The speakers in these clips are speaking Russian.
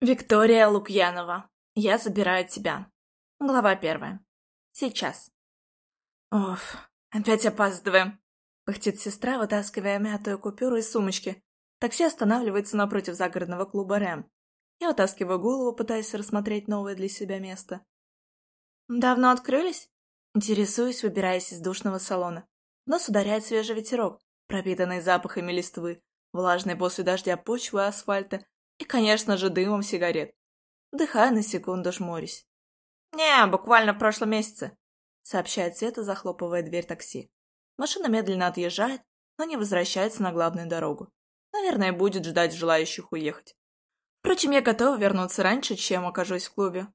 Виктория Лукьянова. Я забираю тебя. Глава первая. Сейчас. Оф, опять опаздываем. Пыхтит сестра, вытаскивая мятую купюру из сумочки. Такси останавливается напротив загородного клуба «Рэм». Я вытаскиваю голову, пытаясь рассмотреть новое для себя место. «Давно открылись?» Интересуюсь, выбираясь из душного салона. В нос ударяет свежий ветерок, пропитанный запахами листвы, влажной после дождя почвы и асфальта и, конечно же, дымом сигарет. Вдыхаю на секунду, жмурюсь. «Не, буквально в прошлом месяце», — сообщает Света, захлопывая дверь такси. Машина медленно отъезжает, но не возвращается на главную дорогу. Наверное, будет ждать желающих уехать. Впрочем, я готова вернуться раньше, чем окажусь в клубе.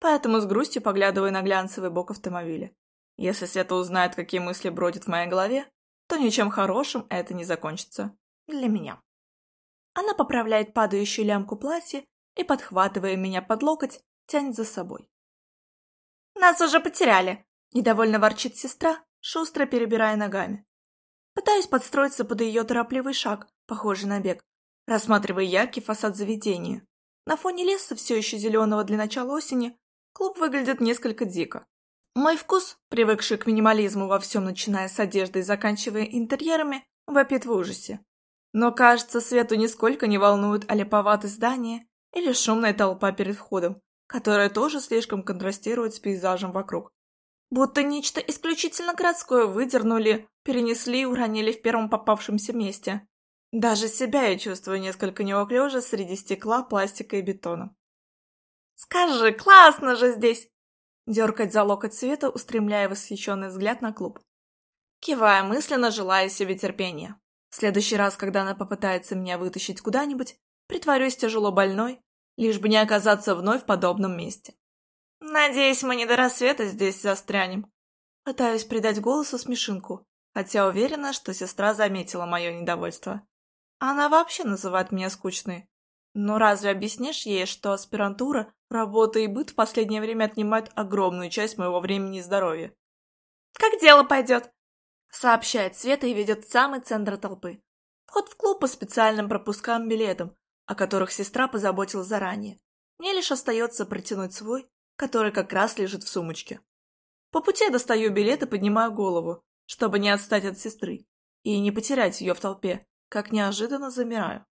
Поэтому с грустью поглядываю на глянцевый бок автомобиля. Если Света узнает, какие мысли бродят в моей голове, то ничем хорошим это не закончится. Для меня. Она поправляет падающую лямку платья и, подхватывая меня под локоть, тянет за собой. «Нас уже потеряли!» – недовольно ворчит сестра, шустро перебирая ногами. Пытаюсь подстроиться под ее торопливый шаг, похожий на бег, рассматривая яркий фасад заведения. На фоне леса, все еще зеленого для начала осени, клуб выглядит несколько дико. Мой вкус, привыкший к минимализму во всем, начиная с одежды и заканчивая интерьерами, вопит в ужасе. Но, кажется, Свету нисколько не волнует олиповатое здание или шумная толпа перед входом, которая тоже слишком контрастирует с пейзажем вокруг. Будто нечто исключительно городское выдернули, перенесли и уронили в первом попавшемся месте. Даже себя я чувствую несколько неуклюже среди стекла, пластика и бетона. «Скажи, классно же здесь!» Дергать за локоть Света, устремляя восхищенный взгляд на клуб. Кивая мысленно, желая себе терпения. В следующий раз, когда она попытается меня вытащить куда-нибудь, притворюсь тяжело больной, лишь бы не оказаться вновь в подобном месте. Надеюсь, мы не до рассвета здесь застрянем. Пытаюсь придать голосу смешинку, хотя уверена, что сестра заметила мое недовольство. Она вообще называет меня скучной. Но разве объяснишь ей, что аспирантура, работа и быт в последнее время отнимают огромную часть моего времени и здоровья? «Как дело пойдет?» Сообщает Света и ведет в самый центр толпы. Вход в клуб по специальным пропускам-билетам, о которых сестра позаботилась заранее. Мне лишь остается протянуть свой, который как раз лежит в сумочке. По пути я достаю билет и поднимаю голову, чтобы не отстать от сестры и не потерять ее в толпе, как неожиданно замираю.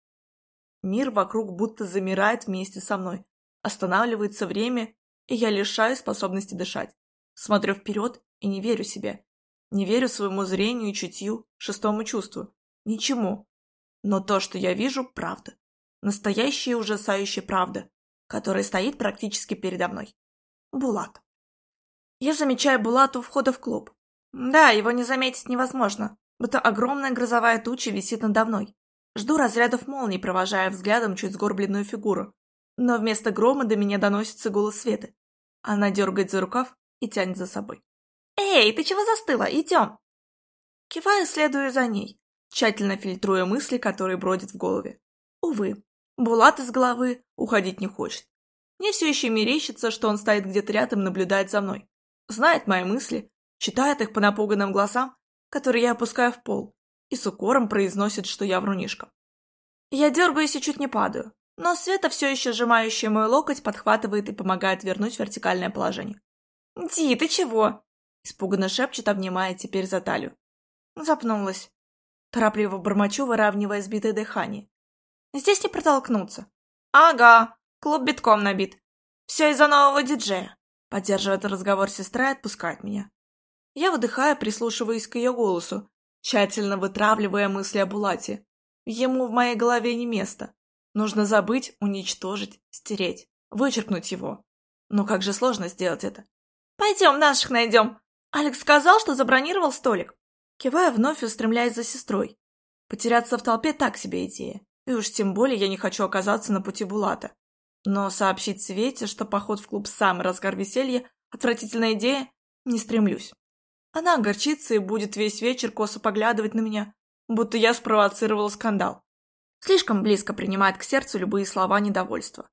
Мир вокруг будто замирает вместе со мной, останавливается время, и я лишаю способности дышать. Смотрю вперед и не верю себе. Не верю своему зрению чутью, шестому чувству. Ничему. Но то, что я вижу, правда. Настоящая ужасающая правда, которая стоит практически передо мной. Булат. Я замечаю Булата у входа в клуб. Да, его не заметить невозможно, будто огромная грозовая туча висит надо мной. Жду разрядов молний, провожая взглядом чуть сгорбленную фигуру. Но вместо грома до меня доносится голос Светы. Она дергает за рукав и тянет за собой. «Эй, ты чего застыла? Идем!» Киваю, следую за ней, тщательно фильтруя мысли, которые бродят в голове. Увы, Булат из головы уходить не хочет. Мне все еще мерещится, что он стоит где-то рядом наблюдает за мной. Знает мои мысли, читает их по напуганным глазам, которые я опускаю в пол, и с укором произносит, что я врунишка. Я дергаюсь и чуть не падаю, но Света, все еще сжимающая мой локоть, подхватывает и помогает вернуть вертикальное положение. «Ди, ты чего?» Испуганно шепчет, обнимая теперь за талию. Запнулась. Торопливо бормочу, выравнивая сбитое дыхание. Здесь не протолкнуться. Ага, клуб битком набит. Все из-за нового диджея. Поддерживает разговор сестра и отпускает меня. Я выдыхаю, прислушиваясь к ее голосу, тщательно вытравливая мысли о Булате. Ему в моей голове не место. Нужно забыть, уничтожить, стереть, вычеркнуть его. Но как же сложно сделать это. «Пойдем, наших найдем!» Алекс сказал, что забронировал столик. Кивая, вновь устремляясь за сестрой. Потеряться в толпе так себе идея. И уж тем более я не хочу оказаться на пути Булата. Но сообщить Свете, что поход в клуб самый разгар веселья – отвратительная идея, не стремлюсь. Она огорчится и будет весь вечер косо поглядывать на меня, будто я спровоцировала скандал. Слишком близко принимает к сердцу любые слова недовольства.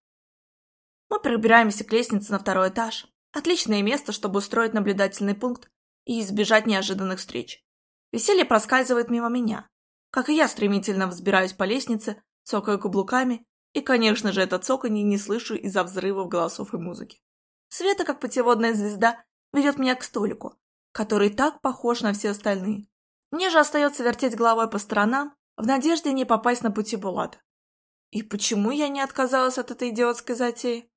Мы пробираемся к лестнице на второй этаж, Отличное место, чтобы устроить наблюдательный пункт и избежать неожиданных встреч. Веселье проскальзывает мимо меня. Как и я стремительно взбираюсь по лестнице, цокая каблуками И, конечно же, это цоканье не слышу из-за взрывов голосов и музыки. Света, как путеводная звезда, ведет меня к столику, который так похож на все остальные. Мне же остается вертеть головой по сторонам, в надежде не попасть на пути Булата. И почему я не отказалась от этой идиотской затеи?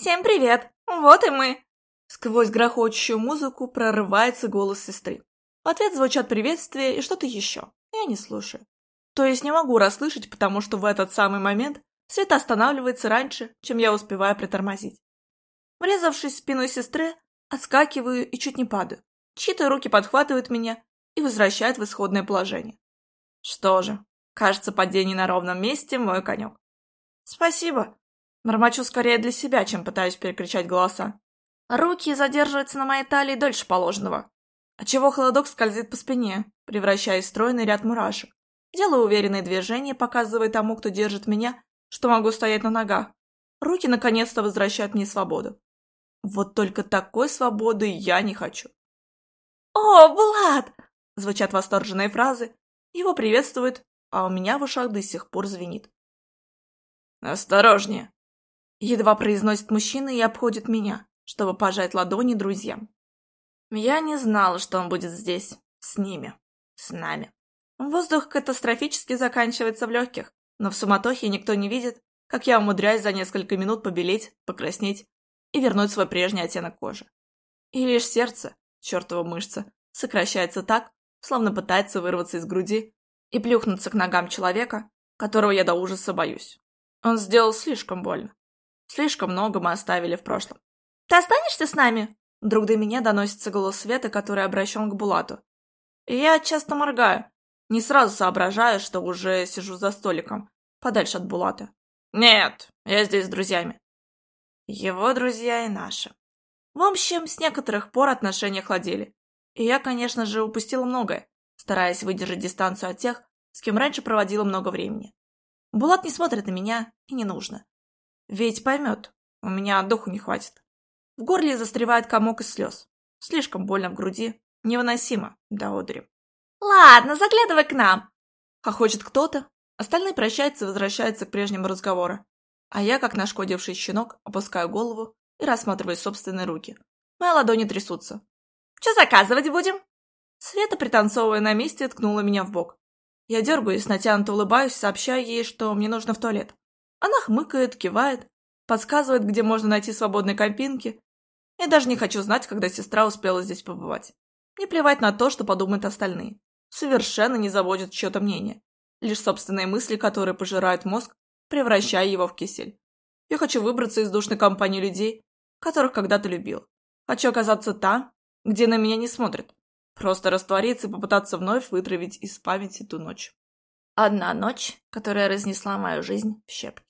«Всем привет! Вот и мы!» Сквозь грохочущую музыку прорывается голос сестры. В ответ звучат приветствия и что-то еще. Я не слушаю. То есть не могу расслышать, потому что в этот самый момент Света останавливается раньше, чем я успеваю притормозить. Врезавшись в спину сестры, отскакиваю и чуть не падаю. Чьи-то руки подхватывают меня и возвращают в исходное положение. Что же, кажется, падение на ровном месте – мой конек. Спасибо. Нормачу скорее для себя, чем пытаюсь перекричать голоса. Руки задерживаются на моей талии дольше положенного, отчего холодок скользит по спине, превращаясь в стройный ряд мурашек. Делаю уверенные движения, показывая тому, кто держит меня, что могу стоять на ногах. Руки наконец-то возвращают мне свободу. Вот только такой свободы я не хочу. «О, Влад!» – звучат восторженные фразы. Его приветствуют, а у меня в ушах до сих пор звенит. «Осторожнее!» Едва произносит мужчина и обходит меня, чтобы пожать ладони друзьям. Я не знала, что он будет здесь, с ними, с нами. Воздух катастрофически заканчивается в легких, но в суматохе никто не видит, как я умудряюсь за несколько минут побелеть, покраснеть и вернуть свой прежний оттенок кожи. И лишь сердце, чертова мышца, сокращается так, словно пытается вырваться из груди и плюхнуться к ногам человека, которого я до ужаса боюсь. Он сделал слишком больно. Слишком много мы оставили в прошлом. «Ты останешься с нами?» Вдруг до меня доносится голос Света, который обращен к Булату. И я часто моргаю, не сразу соображаю, что уже сижу за столиком, подальше от Булата. «Нет, я здесь с друзьями». Его друзья и наши. В общем, с некоторых пор отношения охладели. И я, конечно же, упустила многое, стараясь выдержать дистанцию от тех, с кем раньше проводила много времени. Булат не смотрит на меня, и не нужно. Ведь поймет, у меня духу не хватит. В горле застревает комок из слез. Слишком больно в груди, невыносимо до одури. «Ладно, заглядывай к нам!» Хохочет кто-то, остальные прощаются и возвращаются к прежнему разговору. А я, как нашкодивший щенок, опускаю голову и рассматриваю собственные руки. Мои ладони трясутся. «Что заказывать будем?» Света, пританцовывая на месте, ткнула меня в бок. Я дергаюсь, натянуто улыбаюсь, сообщая ей, что мне нужно в туалет. Она хмыкает, кивает, подсказывает, где можно найти свободные компинки. Я даже не хочу знать, когда сестра успела здесь побывать. Не плевать на то, что подумают остальные совершенно не заводит чье-то мнение. Лишь собственные мысли, которые пожирают мозг, превращая его в кисель. Я хочу выбраться из душной компании людей, которых когда-то любил. Хочу оказаться там, где на меня не смотрят. Просто раствориться и попытаться вновь вытравить из памяти ту ночь. Одна ночь, которая разнесла мою жизнь в щепки.